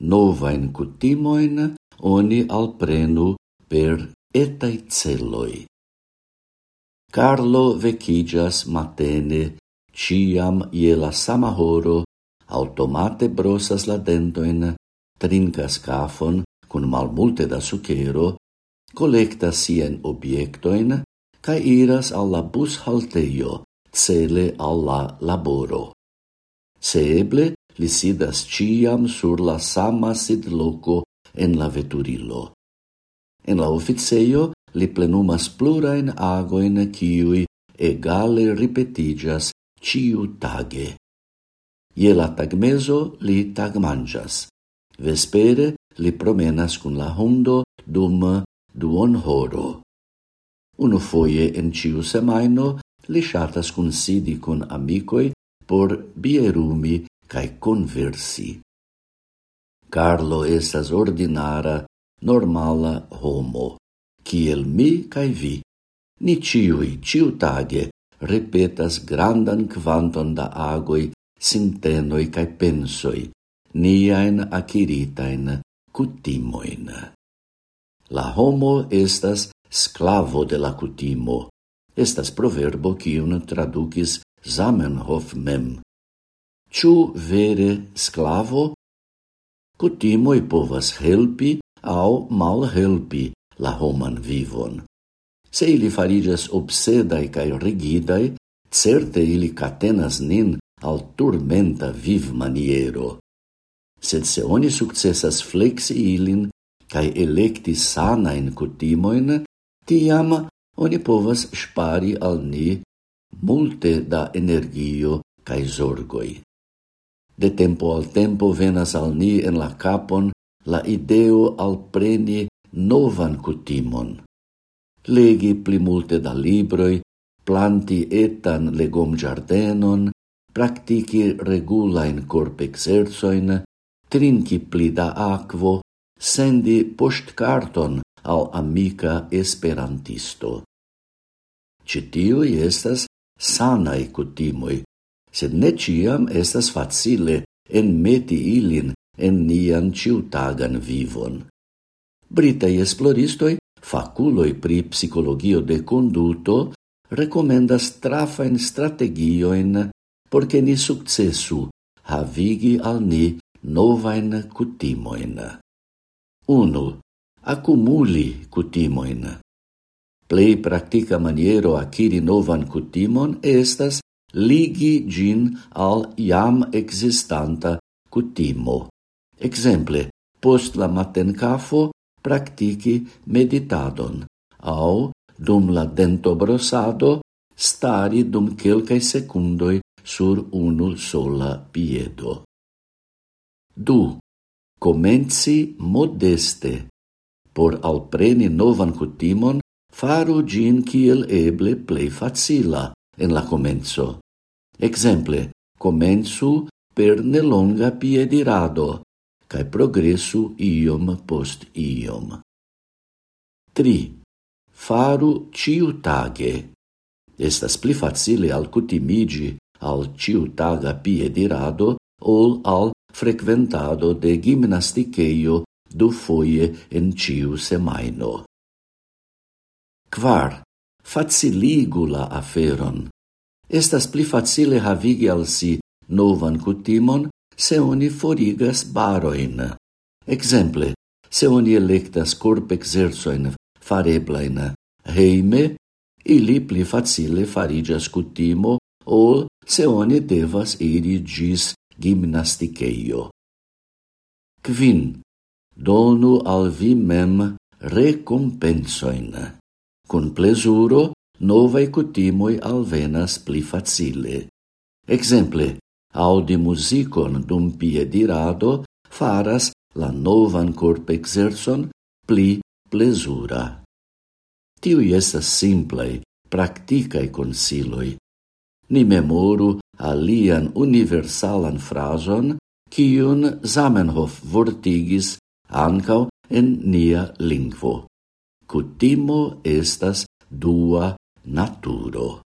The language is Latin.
novain cutimoin oni alprenu per etai celoi. Carlo vecigas matene, ciam je la sama horo, automate brosas la dentoin, trincas cafon cun malmulte da sucero, collecta sien obiectoin, ca iras alla bus halteio, cele alla laboro. Se eble, Li sidas ciam sur la sama sidloko en la veturilo. En la officeio li plenumas plurain agoin ciui egale ripetigas ciu tage. Ie la tagmezo li tagmanjas. Vespere li promenas cun la hundo dum duon horo. Uno foie en ciu semaino li shatas cun sidi cun amicoi por bierumi cae conversi. Carlo estas ordinara, normala homo, kiel mi cae vi. Ni ciui, tage repetas grandan quanton da agoi, sintenoi cae pensoi, niaen aciritain cutimoin. La homo estas sclavo de la cutimo. Estas proverbo kiun traducis Zamenhof mem ciu vere sclavo? Cutimoi povas helpi au mal helpi la homan vivon. Se ili farigas obsedai cae rigidai, certe ili catenas nin al turmenta viv maniero. Sed se oni successas flexi ilin cae electi sana in cutimoin, tiam oni povas spari al ni multe da energio cae zorgoi. De tempo al tempo venas al ni en la capon la ideo al preni novan cutimon. Legi pli multe da libroi, planti etan legom giardenon, practici regulain corp exerzoin, trinci pli da aquo, sendi postcarton al amica esperantisto. Citioi estas sanai cutimoi, sed ne ciam estas facile enmeti ilin en nian ciutagan vivon. Britai esploristoi, faculoi pri psicologio de conduto, recomendas trafain strategioin por ni successu havigi al ni novain cutimoin. 1. Accumuli cutimoin. Plei practica maniero aciri novan cutimon estas ligi gin al iam existanta cutimo. Exemple, post la matencafo practici meditadon, au, dum la dentobrosado, stari dum quelcae secundoi sur unu sola piedo. Du. Comenci modeste. Por alpreni novan cutimon, faru gin kiel eble plei facila en la comenzo. Exemple, comensu per nelonga piedirado, cae progressu iom post iom. 3. Faru ciu tage. Estas pli facile alcutimigi al ciutaga piedirado ol al frequentado de gimnasticeio du foie en ciu semaino. Quar, faciligu la aferon estas pli facile havigi al si novan cutimon se oni forigas baroin. Exemple, se oni electas corp exerzoin fareblain heime, ili pli facile farigas cutimo ol se oni devas iri gis gimnasticeio. Quin, donu al vi mem recompensoin. Con plesuro novae cutimoi alvenas pli facile. Exemple, audi musicon dum piedirado faras la novan corp exerson pli plesura. Tiui estas simplei, practicae consiloi. Ni memoru alian universalan frason, cion Zamenhof vortigis ancau en nia lingvo. Cutimo estas dua naturo.